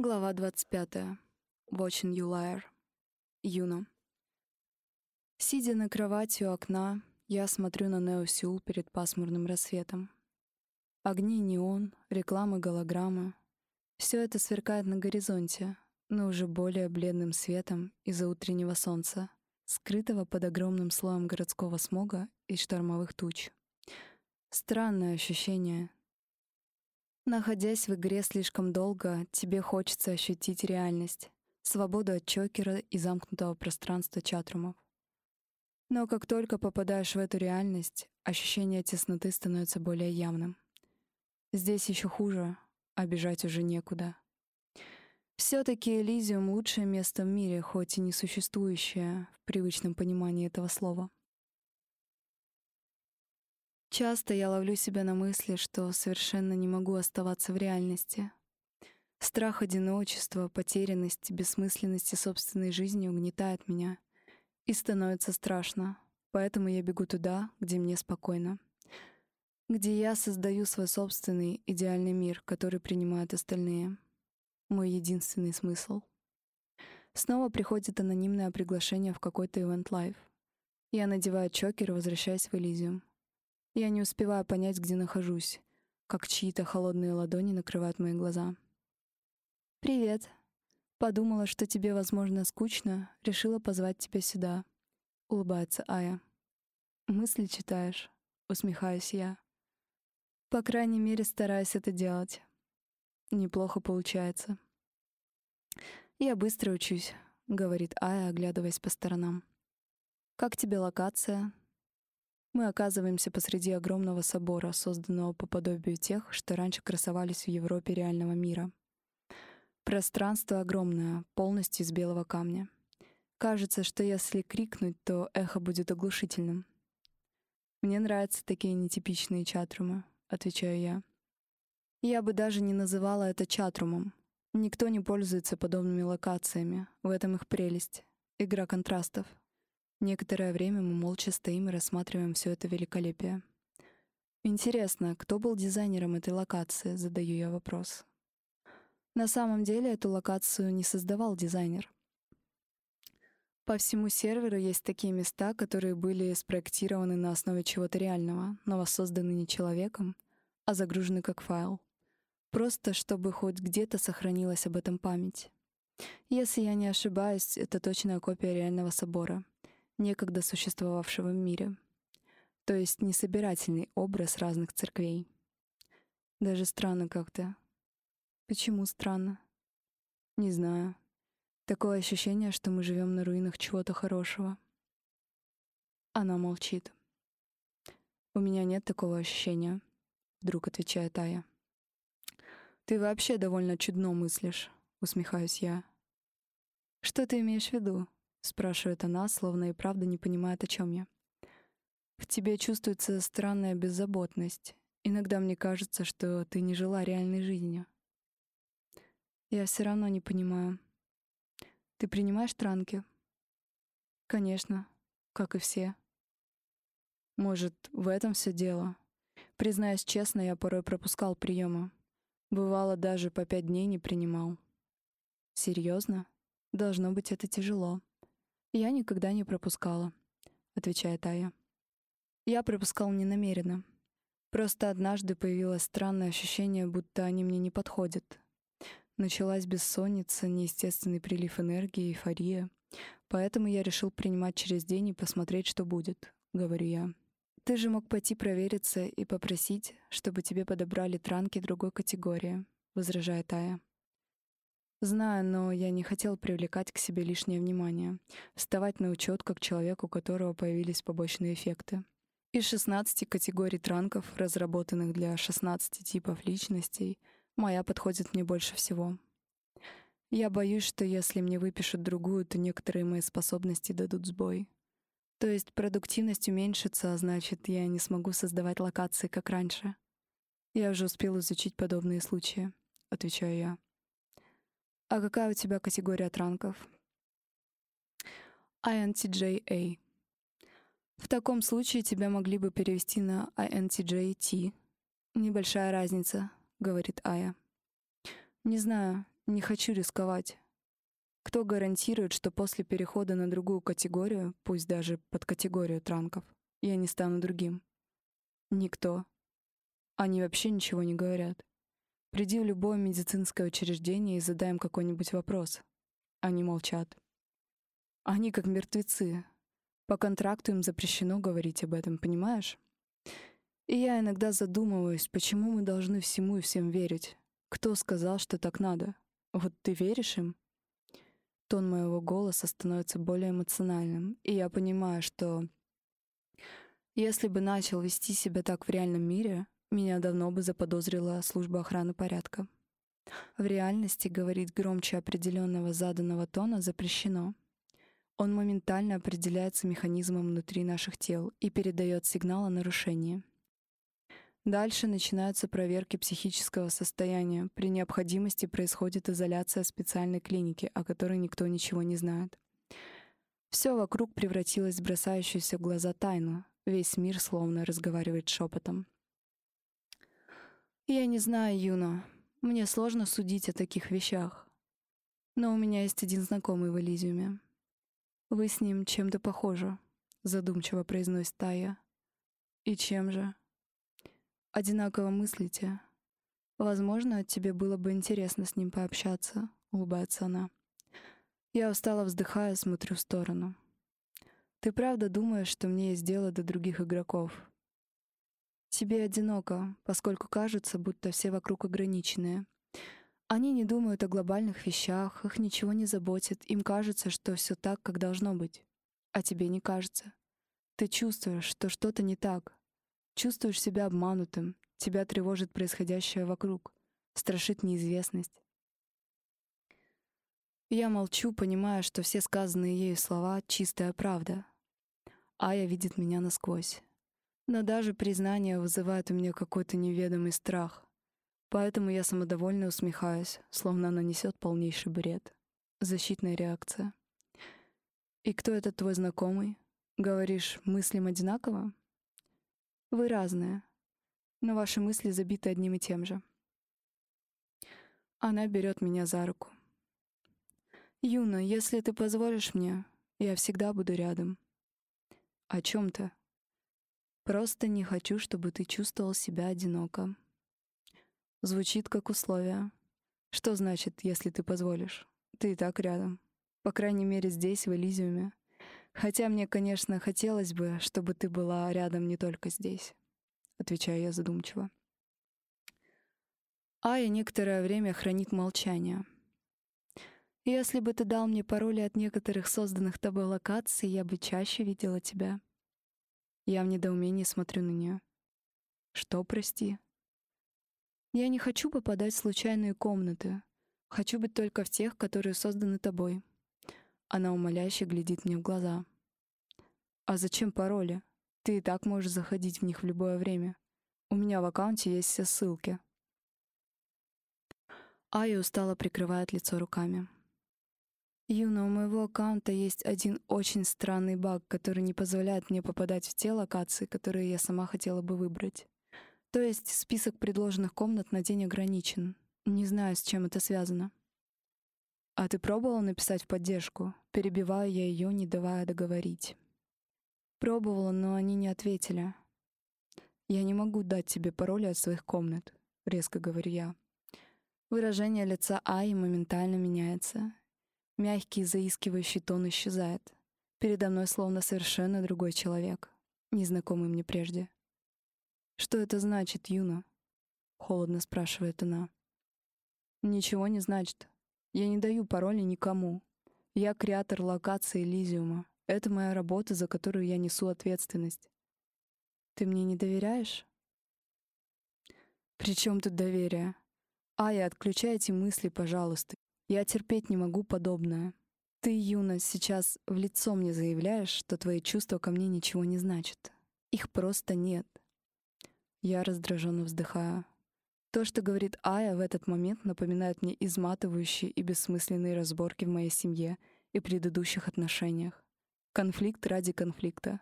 Глава 25. Watching you liar. Юна. Сидя на кровати у окна, я смотрю на Нео перед пасмурным рассветом. Огни неон, рекламы голограммы — все это сверкает на горизонте, но уже более бледным светом из-за утреннего солнца, скрытого под огромным слоем городского смога и штормовых туч. Странное ощущение — Находясь в игре слишком долго, тебе хочется ощутить реальность, свободу от чокера и замкнутого пространства чатрумов. Но как только попадаешь в эту реальность, ощущение тесноты становится более явным. Здесь еще хуже, а бежать уже некуда. Все-таки Элизиум — лучшее место в мире, хоть и не существующее в привычном понимании этого слова. Часто я ловлю себя на мысли, что совершенно не могу оставаться в реальности. Страх одиночества, потерянность, бессмысленности собственной жизни угнетает меня. И становится страшно. Поэтому я бегу туда, где мне спокойно. Где я создаю свой собственный идеальный мир, который принимают остальные. Мой единственный смысл. Снова приходит анонимное приглашение в какой-то event live. Я надеваю чокер и возвращаюсь в Элизиум. Я не успеваю понять, где нахожусь, как чьи-то холодные ладони накрывают мои глаза. «Привет. Подумала, что тебе, возможно, скучно, решила позвать тебя сюда», — улыбается Ая. «Мысли читаешь?» — усмехаюсь я. «По крайней мере, стараюсь это делать. Неплохо получается». «Я быстро учусь», — говорит Ая, оглядываясь по сторонам. «Как тебе локация? Мы оказываемся посреди огромного собора, созданного по подобию тех, что раньше красовались в Европе реального мира. Пространство огромное, полностью из белого камня. Кажется, что если крикнуть, то эхо будет оглушительным. «Мне нравятся такие нетипичные чатрумы», — отвечаю я. Я бы даже не называла это чатрумом. Никто не пользуется подобными локациями, в этом их прелесть. Игра контрастов. Некоторое время мы молча стоим и рассматриваем все это великолепие. Интересно, кто был дизайнером этой локации, задаю я вопрос. На самом деле эту локацию не создавал дизайнер. По всему серверу есть такие места, которые были спроектированы на основе чего-то реального, но воссозданы не человеком, а загружены как файл. Просто чтобы хоть где-то сохранилась об этом память. Если я не ошибаюсь, это точная копия реального собора — некогда существовавшего мире, то есть несобирательный образ разных церквей. Даже странно как-то. Почему странно? Не знаю. Такое ощущение, что мы живем на руинах чего-то хорошего. Она молчит. «У меня нет такого ощущения», — вдруг отвечает Ая. «Ты вообще довольно чудно мыслишь», — усмехаюсь я. «Что ты имеешь в виду?» — спрашивает она, словно и правда не понимает, о чем я. «В тебе чувствуется странная беззаботность. Иногда мне кажется, что ты не жила реальной жизнью». «Я все равно не понимаю. Ты принимаешь транки?» «Конечно, как и все». «Может, в этом все дело?» Признаюсь честно, я порой пропускал приемы. Бывало, даже по пять дней не принимал. Серьезно? Должно быть, это тяжело. «Я никогда не пропускала», — отвечает Ая. «Я пропускал ненамеренно. Просто однажды появилось странное ощущение, будто они мне не подходят. Началась бессонница, неестественный прилив энергии, эйфория. Поэтому я решил принимать через день и посмотреть, что будет», — говорю я. «Ты же мог пойти провериться и попросить, чтобы тебе подобрали транки другой категории», — возражает Ая. Знаю, но я не хотел привлекать к себе лишнее внимание, вставать на учет как человек, у которого появились побочные эффекты. Из 16 категорий транков, разработанных для 16 типов личностей, моя подходит мне больше всего. Я боюсь, что если мне выпишут другую, то некоторые мои способности дадут сбой. То есть продуктивность уменьшится, а значит, я не смогу создавать локации, как раньше. Я уже успел изучить подобные случаи, отвечаю я. А какая у тебя категория транков? INTJ-A. В таком случае тебя могли бы перевести на INTJ-T. Небольшая разница, говорит Ая. Не знаю, Не хочу рисковать. Кто гарантирует, что после перехода на другую категорию, пусть даже под категорию транков, я не стану другим? Никто. Они вообще ничего не говорят. Приди в любое медицинское учреждение и задай им какой-нибудь вопрос. Они молчат. Они как мертвецы. По контракту им запрещено говорить об этом, понимаешь? И я иногда задумываюсь, почему мы должны всему и всем верить. Кто сказал, что так надо? Вот ты веришь им? Тон моего голоса становится более эмоциональным, и я понимаю, что если бы начал вести себя так в реальном мире, меня давно бы заподозрила служба охраны порядка. В реальности говорить громче определенного заданного тона запрещено. Он моментально определяется механизмом внутри наших тел и передает сигнал о нарушении. Дальше начинаются проверки психического состояния. При необходимости происходит изоляция специальной клинике, о которой никто ничего не знает. Все вокруг превратилось в бросающуюся в глаза тайну. Весь мир словно разговаривает шепотом. Я не знаю, Юно. Мне сложно судить о таких вещах. Но у меня есть один знакомый в Элизиуме. Вы с ним чем-то похожи, задумчиво произносит Тая. И чем же? Одинаково мыслите. Возможно, тебе было бы интересно с ним пообщаться, улыбается она. Я устало вздыхаю, смотрю в сторону. Ты правда думаешь, что мне есть дело до других игроков? Тебе одиноко, поскольку кажется, будто все вокруг ограниченные. Они не думают о глобальных вещах, их ничего не заботит, им кажется, что все так, как должно быть. А тебе не кажется. Ты чувствуешь, что что-то не так. Чувствуешь себя обманутым, тебя тревожит происходящее вокруг, страшит неизвестность. Я молчу, понимая, что все сказанные ею слова — чистая правда. Ая видит меня насквозь. Но даже признание вызывает у меня какой-то неведомый страх. Поэтому я самодовольно усмехаюсь, словно она несет полнейший бред. Защитная реакция. «И кто этот твой знакомый? Говоришь, мыслим одинаково?» «Вы разные, но ваши мысли забиты одним и тем же». Она берет меня за руку. «Юна, если ты позволишь мне, я всегда буду рядом». «О чем ты?» Просто не хочу, чтобы ты чувствовал себя одиноко. Звучит как условие. Что значит, если ты позволишь? Ты и так рядом. По крайней мере, здесь, в Элизиуме. Хотя мне, конечно, хотелось бы, чтобы ты была рядом не только здесь. Отвечаю я задумчиво. Ая некоторое время хранит молчание. Если бы ты дал мне пароли от некоторых созданных тобой локаций, я бы чаще видела тебя. Я в недоумении смотрю на нее. Что, прости? Я не хочу попадать в случайные комнаты. Хочу быть только в тех, которые созданы тобой. Она умоляюще глядит мне в глаза. А зачем пароли? Ты и так можешь заходить в них в любое время. У меня в аккаунте есть все ссылки. Ая устало прикрывает лицо руками. Юна, у моего аккаунта есть один очень странный баг, который не позволяет мне попадать в те локации, которые я сама хотела бы выбрать. То есть список предложенных комнат на день ограничен. Не знаю, с чем это связано. А ты пробовала написать в поддержку? Перебиваю я ее, не давая договорить. Пробовала, но они не ответили. Я не могу дать тебе пароли от своих комнат, резко говорю я. Выражение лица Аи моментально меняется, Мягкий, заискивающий тон исчезает. Передо мной словно совершенно другой человек, незнакомый мне прежде. «Что это значит, Юна?» — холодно спрашивает она. «Ничего не значит. Я не даю пароли никому. Я креатор локации Элизиума. Это моя работа, за которую я несу ответственность. Ты мне не доверяешь?» «При чем тут доверие? Ая, отключай эти мысли, пожалуйста. Я терпеть не могу подобное. Ты, Юна, сейчас в лицо мне заявляешь, что твои чувства ко мне ничего не значат. Их просто нет. Я раздраженно вздыхаю. То, что говорит Ая в этот момент, напоминает мне изматывающие и бессмысленные разборки в моей семье и предыдущих отношениях. Конфликт ради конфликта,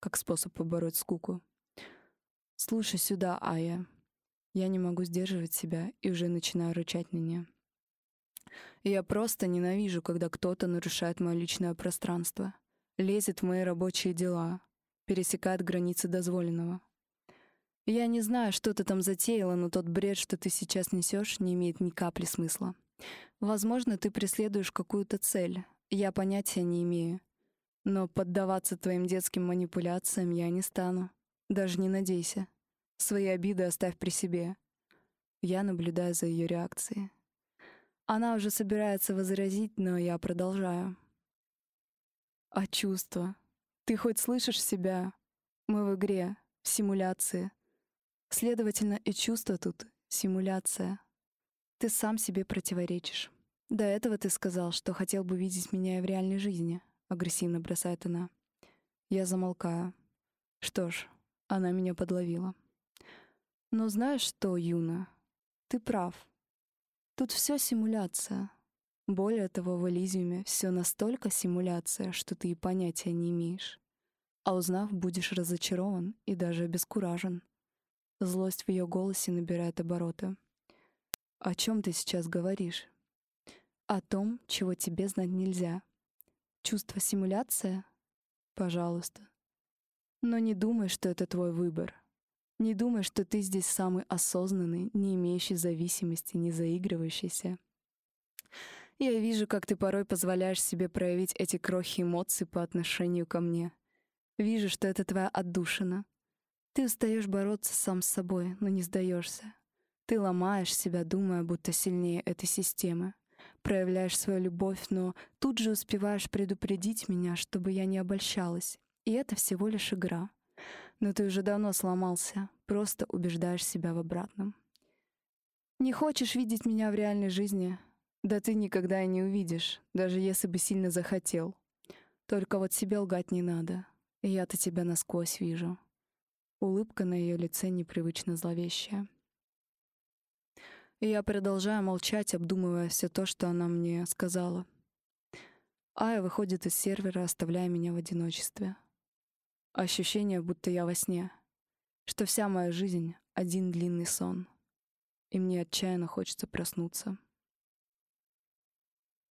как способ побороть скуку. Слушай сюда, Ая. Я не могу сдерживать себя и уже начинаю рычать на нее. Я просто ненавижу, когда кто-то нарушает мое личное пространство, лезет в мои рабочие дела, пересекает границы дозволенного. Я не знаю, что ты там затеяла, но тот бред, что ты сейчас несешь, не имеет ни капли смысла. Возможно, ты преследуешь какую-то цель. Я понятия не имею. Но поддаваться твоим детским манипуляциям я не стану. Даже не надейся. Свои обиды оставь при себе. Я наблюдаю за ее реакцией. Она уже собирается возразить, но я продолжаю. А чувства? Ты хоть слышишь себя? Мы в игре, в симуляции. Следовательно, и чувства тут — симуляция. Ты сам себе противоречишь. До этого ты сказал, что хотел бы видеть меня и в реальной жизни, — агрессивно бросает она. Я замолкаю. Что ж, она меня подловила. Но знаешь что, Юна, ты прав. Тут все симуляция. Более того, в Элизиуме все настолько симуляция, что ты и понятия не имеешь. А узнав, будешь разочарован и даже обескуражен. Злость в ее голосе набирает обороты. «О чем ты сейчас говоришь?» «О том, чего тебе знать нельзя. Чувство симуляция? Пожалуйста. Но не думай, что это твой выбор. Не думай, что ты здесь самый осознанный, не имеющий зависимости, не заигрывающийся. Я вижу, как ты порой позволяешь себе проявить эти крохи эмоций по отношению ко мне. Вижу, что это твоя отдушина. Ты устаешь бороться сам с собой, но не сдаешься. Ты ломаешь себя, думая, будто сильнее этой системы. Проявляешь свою любовь, но тут же успеваешь предупредить меня, чтобы я не обольщалась. И это всего лишь игра. Но ты уже давно сломался, просто убеждаешь себя в обратном. Не хочешь видеть меня в реальной жизни? Да ты никогда и не увидишь, даже если бы сильно захотел. Только вот себе лгать не надо. Я-то тебя насквозь вижу. Улыбка на ее лице непривычно зловещая. И я продолжаю молчать, обдумывая все то, что она мне сказала. Ая выходит из сервера, оставляя меня в одиночестве. Ощущение, будто я во сне, что вся моя жизнь — один длинный сон, и мне отчаянно хочется проснуться.